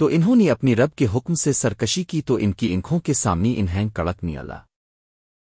تو انہوں نے اپنی رب کے حکم سے سرکشی کی تو ان کی انکھوں کے سامنے انہیں کڑک نہیں اللہ